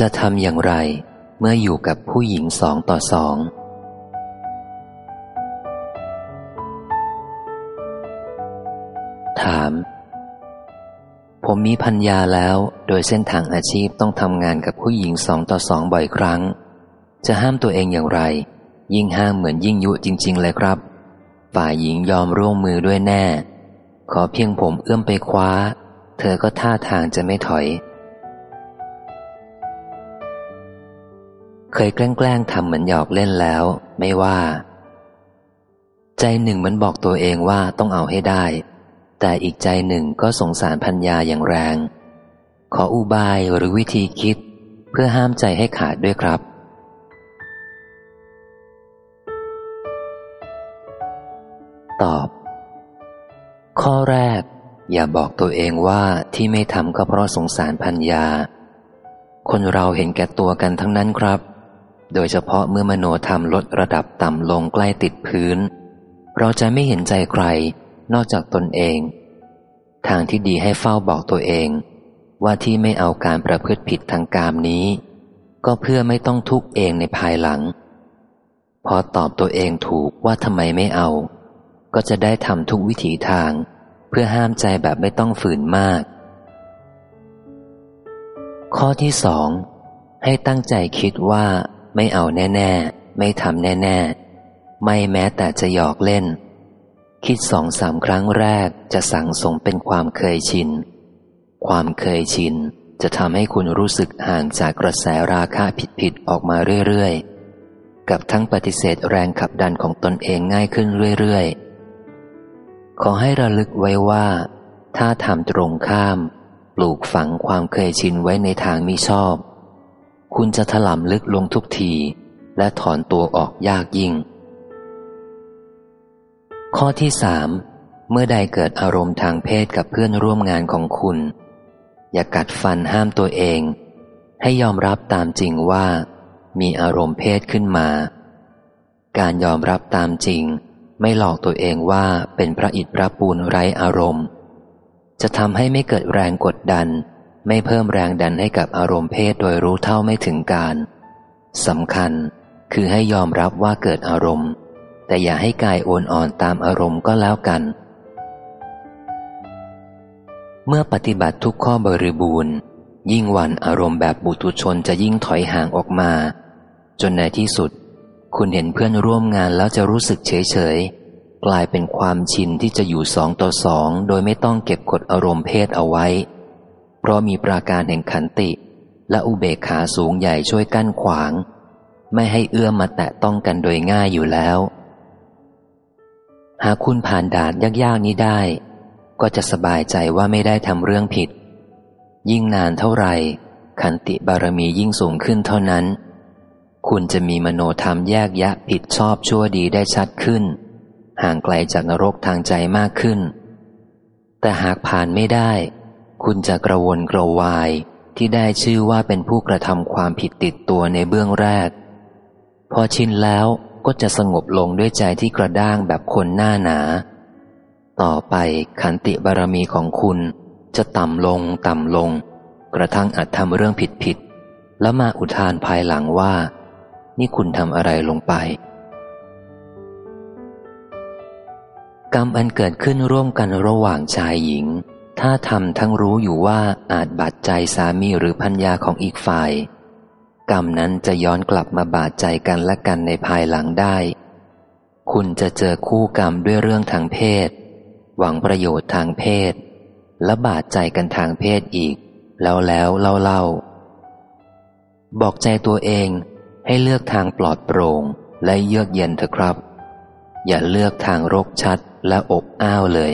จะทำอย่างไรเมื่ออยู่กับผู้หญิงสองต่อสองถาม ผมมีพัญญาแล้ว โดยเส้นทางอาชีพต้องทำงานกับผู้หญิงสองต่อสองบ่อยครั้ง จะห้ามตัวเองอย่างไร ยิ่งห้ามเหมือนยิ่งยุจริง ๆ เลยครับ ฝ่ายหญิงยอมร่วมมือด้วยแน่ ขอเพียงผมเอื้อมไปคว้า เธอก็ท่าทางจะไม่ถอย เคยแกล้งๆทำเหมือนหยอกเล่นแล้ว ไม่ว่า ใจหนึ่งมันบอกตัวเองว่าต้องเอาให้ได้ แต่อีกใจหนึ่งก็สงสารพัญญาอย่างแรง ขออุบายหรือวิธีคิด เพื่อห้ามใจให้ขาดด้วยครับ ตอบ ข้อแรก อย่าบอกตัวเองว่าที่ไม่ทำก็เพราะสงสารพัญญาคนเราเห็นแก่ตัวกันทั้งนั้นครับ โดยเฉพาะเมื่อมโนธรรมลดระดับต่ำลงใกล้ติดพื้น เราจะไม่เห็นใจใคร นอกจากตนเอง ทางที่ดีให้เฝ้าบอกตัวเอง ว่าที่ไม่เอาการประพฤติผิดทางกามนี้ ก็เพื่อไม่ต้องทุกข์เองในภายหลัง พอตอบตัวเองถูกว่าทำไมไม่เอา ก็จะได้ทำทุกวิถีทาง เพื่อห้ามใจแบบไม่ต้องฝืนมาก ข้อที่สองให้ตั้งใจคิดว่า ไม่เอาแน่ๆ ไม่ทำแน่ๆ ไม่แม้แต่จะหยอกเล่น คิดสองสามครั้งแรกจะสั่งสมเป็นความเคยชิน ความเคยชินจะทำให้คุณรู้สึกห่างจากกระแสราคาผิดๆ ออกมาเรื่อยๆ กับทั้งปฏิเสธแรงขับดันของตนเองง่ายขึ้นเรื่อยๆ ขอให้ระลึกไว้ว่า ถ้าทำตรงข้าม ปลูกฝังความเคยชินไว้ในทางมิชอบ คุณจะถลำลึกลงทุกที และถอนตัวออกยากยิ่ง ข้อที่สามเมื่อใดเกิดอารมณ์ทางเพศกับเพื่อนร่วมงานของคุณ อย่ากัดฟันห้ามตัวเอง ให้ยอมรับตามจริงว่า มีอารมณ์เพศขึ้นมา การยอมรับตามจริง ไม่หลอกตัวเองว่าเป็นพระอิฐพระปูนไร้อารมณ์ จะทำให้ไม่เกิดแรงกดดัน ไม่เพิ่มแรงดันให้กับอารมณ์เพศโดยรู้เท่าไม่ถึงการสำคัญคือให้ยอมรับว่าเกิดอารมณ์ แต่อย่าให้กายโอนอ่อนตามอารมณ์ก็แล้วกัน เมื่อปฏิบัติทุกข้อบริบูรณ์ ยิ่งวันอารมณ์แบบบุตุชนจะยิ่งถอยห่างออกมา จนในที่สุด คุณเห็นเพื่อนร่วมงานแล้วจะรู้สึกเฉยเฉยกลายเป็นความชินที่จะอยู่สองต่อสองโดยไม่ต้องเก็บกดอารมณ์เพศเอาไว้ เพราะมีปราการแห่งขันติ และอุเบกขาสูงใหญ่ช่วยกั้นขวาง ไม่ให้เอื้อมมาแตะต้องกันโดยง่ายอยู่แล้ว หากคุณผ่านด่านยากๆนี้ได้ ก็จะสบายใจว่าไม่ได้ทำเรื่องผิด ยิ่งนานเท่าไหร่ขันติบารมียิ่งสูงขึ้นเท่านั้น คุณจะมีมโนธรรมแยกยะผิดชอบชั่วดีได้ชัดขึ้น ห่างไกลจากนรกทางใจมากขึ้น แต่หากผ่านไม่ได้ คุณจะกระวนกระวายที่ได้ชื่อว่าเป็นผู้กระทำความผิดติดตัวในเบื้องแรก พอชินแล้วก็จะสงบลงด้วยใจที่กระด้างแบบคนหน้าหนา ต่อไปขันติบารมีของคุณจะต่ำลงต่ำลง กระทั่งอาจทำเรื่องผิดผิดแล้วมาอุทานภายหลังว่า นี่คุณทำอะไรลงไป กรรมอันเกิดขึ้นร่วมกันระหว่างชายหญิง ถ้าทำทั้งรู้อยู่ว่าอาจบาดใจสามีหรือพัญญาของอีกฝ่าย กรรมนั้นจะย้อนกลับมาบาดใจกันและกันในภายหลังได้ คุณจะเจอคู่กรรมด้วยเรื่องทางเพศ หวังประโยชน์ทางเพศ และบาดใจกันทางเพศอีก แล้วแล้วเล่าเล่าบอกใจตัวเองให้เลือกทางปลอดโปร่งและเยือกเย็นเถอะครับ อย่าเลือกทางรกชัดและอบอ้าวเลย